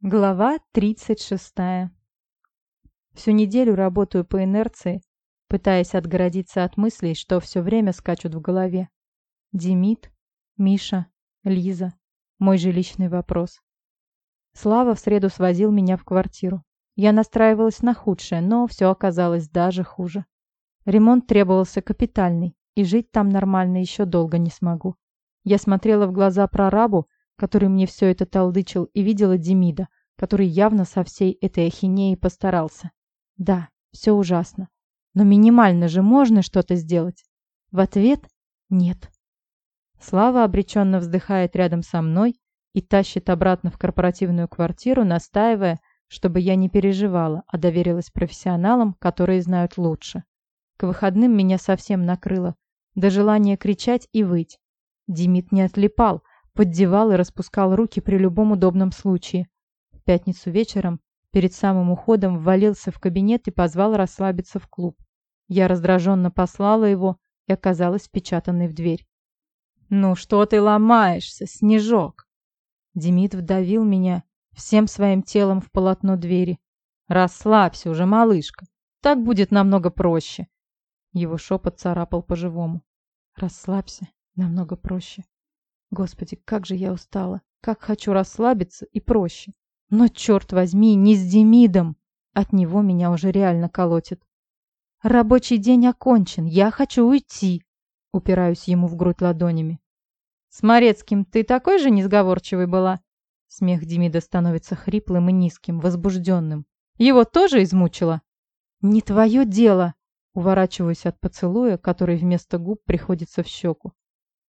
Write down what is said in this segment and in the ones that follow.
Глава 36. Всю неделю работаю по инерции, пытаясь отгородиться от мыслей, что все время скачут в голове. Демид, Миша, Лиза. Мой жилищный вопрос. Слава в среду свозил меня в квартиру. Я настраивалась на худшее, но все оказалось даже хуже. Ремонт требовался капитальный, и жить там нормально еще долго не смогу. Я смотрела в глаза прорабу, который мне все это толдычил, и видела Демида, который явно со всей этой ахинеей постарался. Да, все ужасно. Но минимально же можно что-то сделать. В ответ – нет. Слава обреченно вздыхает рядом со мной и тащит обратно в корпоративную квартиру, настаивая, чтобы я не переживала, а доверилась профессионалам, которые знают лучше. К выходным меня совсем накрыло. До желания кричать и выть. Димит не отлипал, поддевал и распускал руки при любом удобном случае. В пятницу вечером, перед самым уходом, ввалился в кабинет и позвал расслабиться в клуб. Я раздраженно послала его и оказалась печатанной в дверь. «Ну что ты ломаешься, Снежок?» Демид вдавил меня всем своим телом в полотно двери. «Расслабься уже, малышка. Так будет намного проще». Его шепот царапал по-живому. «Расслабься, намного проще». Господи, как же я устала. Как хочу расслабиться и проще. Но, черт возьми, не с Демидом. От него меня уже реально колотит. Рабочий день окончен. Я хочу уйти. Упираюсь ему в грудь ладонями. С Морецким ты такой же несговорчивой была? Смех Демида становится хриплым и низким, возбужденным. Его тоже измучило? Не твое дело. Уворачиваюсь от поцелуя, который вместо губ приходится в щеку.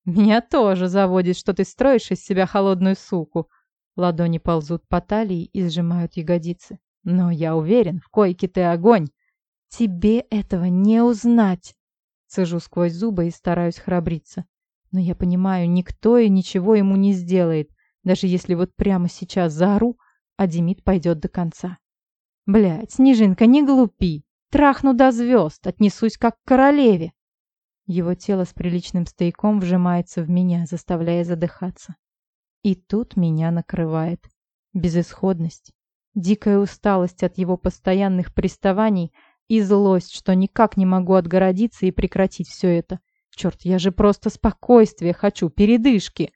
«Меня тоже заводит, что ты строишь из себя холодную суку». Ладони ползут по талии и сжимают ягодицы. «Но я уверен, в койке ты огонь». «Тебе этого не узнать!» Цежу сквозь зубы и стараюсь храбриться. Но я понимаю, никто и ничего ему не сделает, даже если вот прямо сейчас заору, а Демид пойдет до конца. Блядь, Снежинка, не глупи. Трахну до звезд, отнесусь как к королеве. Его тело с приличным стояком вжимается в меня, заставляя задыхаться. И тут меня накрывает. Безысходность, дикая усталость от его постоянных приставаний и злость, что никак не могу отгородиться и прекратить все это. Черт, я же просто спокойствие хочу, передышки.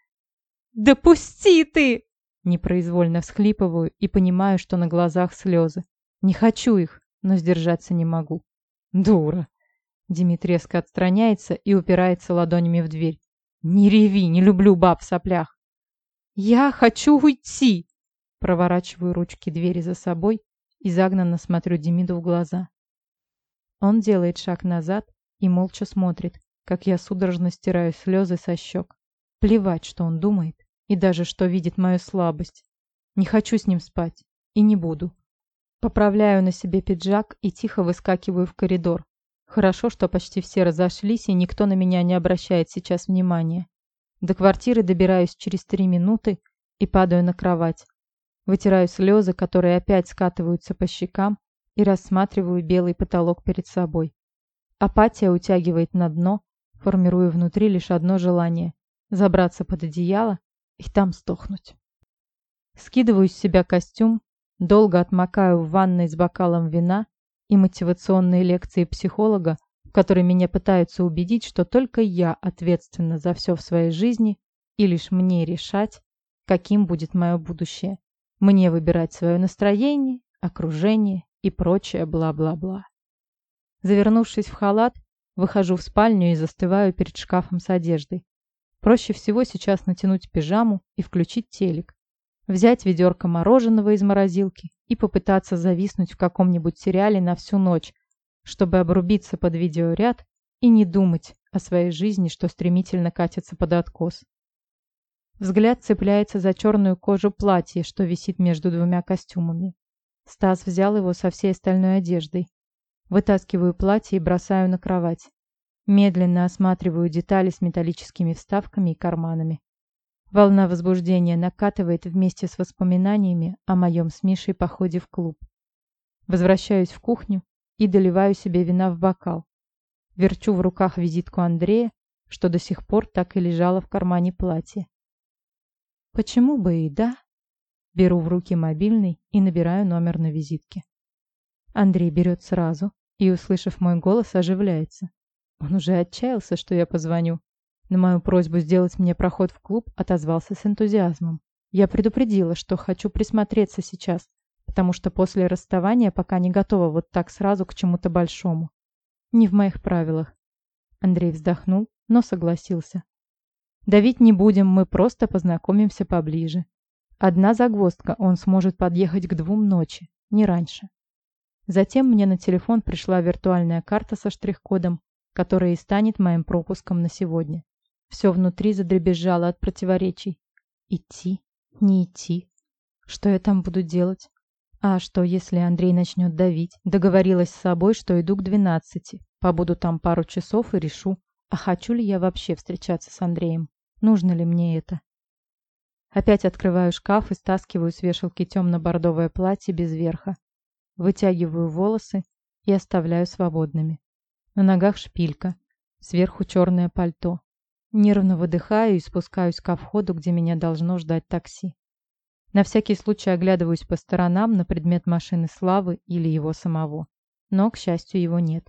«Да пусти ты!» Непроизвольно всхлипываю и понимаю, что на глазах слезы. Не хочу их, но сдержаться не могу. Дура. Демид резко отстраняется и упирается ладонями в дверь. «Не реви, не люблю баб в соплях!» «Я хочу уйти!» Проворачиваю ручки двери за собой и загнанно смотрю Демиду в глаза. Он делает шаг назад и молча смотрит, как я судорожно стираю слезы со щек. Плевать, что он думает, и даже что видит мою слабость. Не хочу с ним спать, и не буду. Поправляю на себе пиджак и тихо выскакиваю в коридор, Хорошо, что почти все разошлись, и никто на меня не обращает сейчас внимания. До квартиры добираюсь через три минуты и падаю на кровать. Вытираю слезы, которые опять скатываются по щекам, и рассматриваю белый потолок перед собой. Апатия утягивает на дно, формируя внутри лишь одно желание – забраться под одеяло и там стохнуть. Скидываю с себя костюм, долго отмокаю в ванной с бокалом вина и мотивационные лекции психолога, в которой меня пытаются убедить, что только я ответственна за все в своей жизни и лишь мне решать, каким будет мое будущее. Мне выбирать свое настроение, окружение и прочее бла-бла-бла. Завернувшись в халат, выхожу в спальню и застываю перед шкафом с одеждой. Проще всего сейчас натянуть пижаму и включить телек. Взять ведерко мороженого из морозилки и попытаться зависнуть в каком-нибудь сериале на всю ночь, чтобы обрубиться под видеоряд и не думать о своей жизни, что стремительно катится под откос. Взгляд цепляется за черную кожу платья, что висит между двумя костюмами. Стас взял его со всей остальной одеждой. Вытаскиваю платье и бросаю на кровать. Медленно осматриваю детали с металлическими вставками и карманами. Волна возбуждения накатывает вместе с воспоминаниями о моем с Мишей походе в клуб. Возвращаюсь в кухню и доливаю себе вина в бокал. Верчу в руках визитку Андрея, что до сих пор так и лежала в кармане платья. Почему бы и да? Беру в руки мобильный и набираю номер на визитке. Андрей берет сразу и, услышав мой голос, оживляется. Он уже отчаялся, что я позвоню. На мою просьбу сделать мне проход в клуб отозвался с энтузиазмом. Я предупредила, что хочу присмотреться сейчас, потому что после расставания пока не готова вот так сразу к чему-то большому. Не в моих правилах. Андрей вздохнул, но согласился. Давить не будем, мы просто познакомимся поближе. Одна загвоздка, он сможет подъехать к двум ночи, не раньше. Затем мне на телефон пришла виртуальная карта со штрих-кодом, которая и станет моим пропуском на сегодня. Все внутри задребезжало от противоречий. Идти, не идти. Что я там буду делать? А что, если Андрей начнет давить? Договорилась с собой, что иду к двенадцати. Побуду там пару часов и решу, а хочу ли я вообще встречаться с Андреем? Нужно ли мне это? Опять открываю шкаф и стаскиваю с вешалки темно-бордовое платье без верха. Вытягиваю волосы и оставляю свободными. На ногах шпилька, сверху черное пальто. Нервно выдыхаю и спускаюсь ко входу, где меня должно ждать такси. На всякий случай оглядываюсь по сторонам на предмет машины Славы или его самого. Но, к счастью, его нет.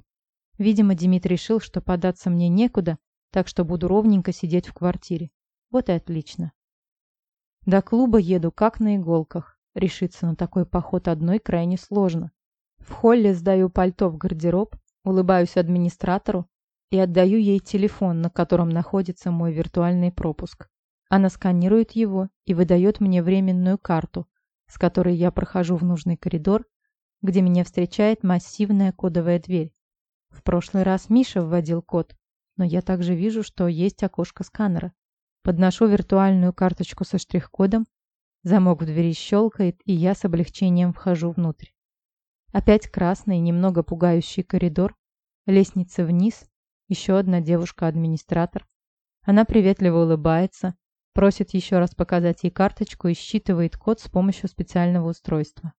Видимо, Димит решил, что податься мне некуда, так что буду ровненько сидеть в квартире. Вот и отлично. До клуба еду как на иголках. Решиться на такой поход одной крайне сложно. В холле сдаю пальто в гардероб, улыбаюсь администратору и отдаю ей телефон, на котором находится мой виртуальный пропуск. Она сканирует его и выдает мне временную карту, с которой я прохожу в нужный коридор, где меня встречает массивная кодовая дверь. В прошлый раз Миша вводил код, но я также вижу, что есть окошко сканера. Подношу виртуальную карточку со штрих-кодом Замок в двери щелкает, и я с облегчением вхожу внутрь. Опять красный, немного пугающий коридор, лестница вниз, еще одна девушка-администратор. Она приветливо улыбается, просит еще раз показать ей карточку и считывает код с помощью специального устройства.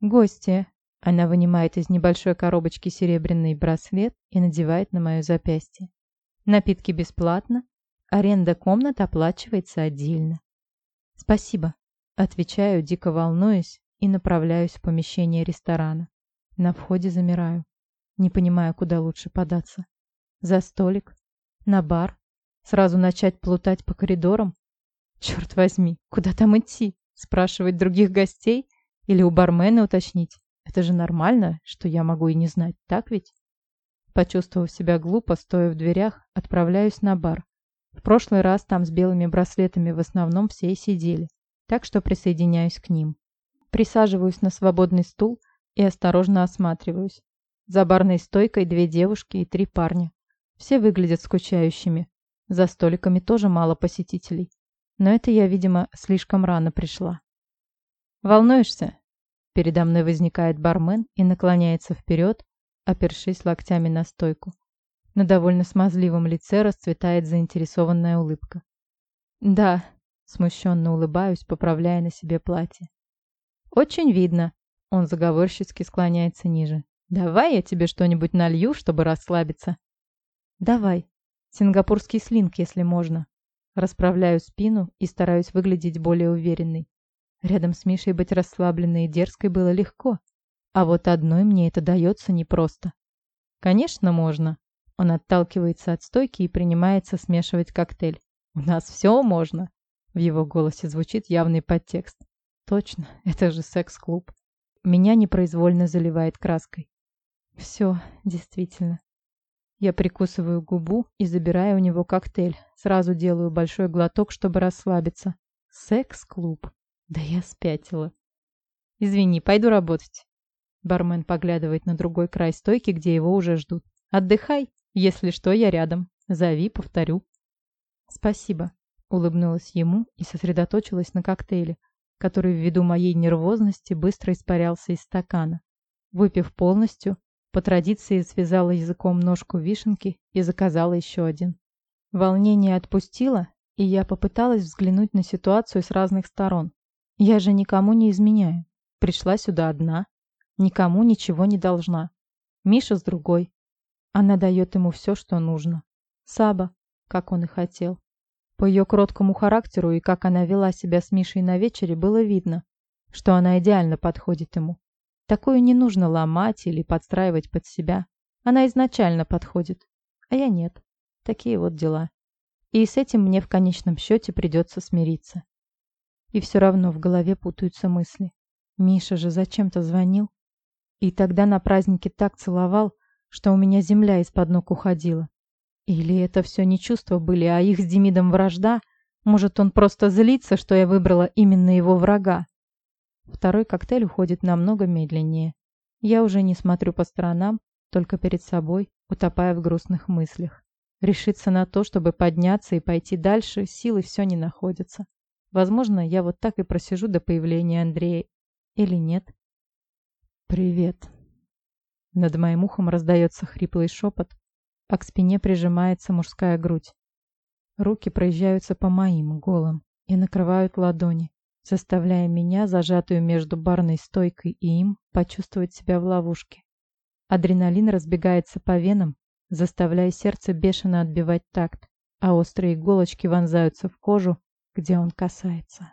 «Гости!» Она вынимает из небольшой коробочки серебряный браслет и надевает на мое запястье. Напитки бесплатно, аренда комнат оплачивается отдельно. «Спасибо», — отвечаю, дико волнуюсь, и направляюсь в помещение ресторана. На входе замираю. Не понимаю, куда лучше податься. За столик? На бар? Сразу начать плутать по коридорам? Черт возьми, куда там идти? Спрашивать других гостей? Или у бармена уточнить? Это же нормально, что я могу и не знать, так ведь? Почувствовав себя глупо, стоя в дверях, отправляюсь на бар. В прошлый раз там с белыми браслетами в основном все и сидели, так что присоединяюсь к ним. Присаживаюсь на свободный стул и осторожно осматриваюсь. За барной стойкой две девушки и три парня. Все выглядят скучающими. За столиками тоже мало посетителей. Но это я, видимо, слишком рано пришла. «Волнуешься?» Передо мной возникает бармен и наклоняется вперед, опершись локтями на стойку. На довольно смазливом лице расцветает заинтересованная улыбка. «Да», — смущенно улыбаюсь, поправляя на себе платье. «Очень видно», — он заговорщицки склоняется ниже. «Давай я тебе что-нибудь налью, чтобы расслабиться». «Давай. Сингапурский слинг, если можно». Расправляю спину и стараюсь выглядеть более уверенной. Рядом с Мишей быть расслабленной и дерзкой было легко, а вот одной мне это дается непросто. «Конечно, можно», он отталкивается от стойки и принимается смешивать коктейль. «У нас все можно!» В его голосе звучит явный подтекст. «Точно, это же секс-клуб!» Меня непроизвольно заливает краской. «Все, действительно». Я прикусываю губу и забираю у него коктейль. Сразу делаю большой глоток, чтобы расслабиться. Секс-клуб. Да я спятила. «Извини, пойду работать». Бармен поглядывает на другой край стойки, где его уже ждут. «Отдыхай, если что, я рядом. Зови, повторю. Спасибо. Улыбнулась ему и сосредоточилась на коктейле, который ввиду моей нервозности быстро испарялся из стакана. Выпив полностью, по традиции связала языком ножку вишенки и заказала еще один. Волнение отпустило, и я попыталась взглянуть на ситуацию с разных сторон. Я же никому не изменяю. Пришла сюда одна. Никому ничего не должна. Миша с другой. Она дает ему все, что нужно. Саба, как он и хотел. По ее кроткому характеру и как она вела себя с Мишей на вечере, было видно, что она идеально подходит ему. Такую не нужно ломать или подстраивать под себя. Она изначально подходит, а я нет. Такие вот дела. И с этим мне в конечном счете придется смириться. И все равно в голове путаются мысли. Миша же зачем-то звонил. И тогда на празднике так целовал, что у меня земля из-под ног уходила. Или это все не чувства были, а их с Демидом вражда? Может, он просто злится, что я выбрала именно его врага? Второй коктейль уходит намного медленнее. Я уже не смотрю по сторонам, только перед собой, утопая в грустных мыслях. Решиться на то, чтобы подняться и пойти дальше, силы все не находятся. Возможно, я вот так и просижу до появления Андрея. Или нет? «Привет». Над моим ухом раздается хриплый шепот, а к спине прижимается мужская грудь. Руки проезжаются по моим голым и накрывают ладони, заставляя меня, зажатую между барной стойкой и им, почувствовать себя в ловушке. Адреналин разбегается по венам, заставляя сердце бешено отбивать такт, а острые иголочки вонзаются в кожу, где он касается.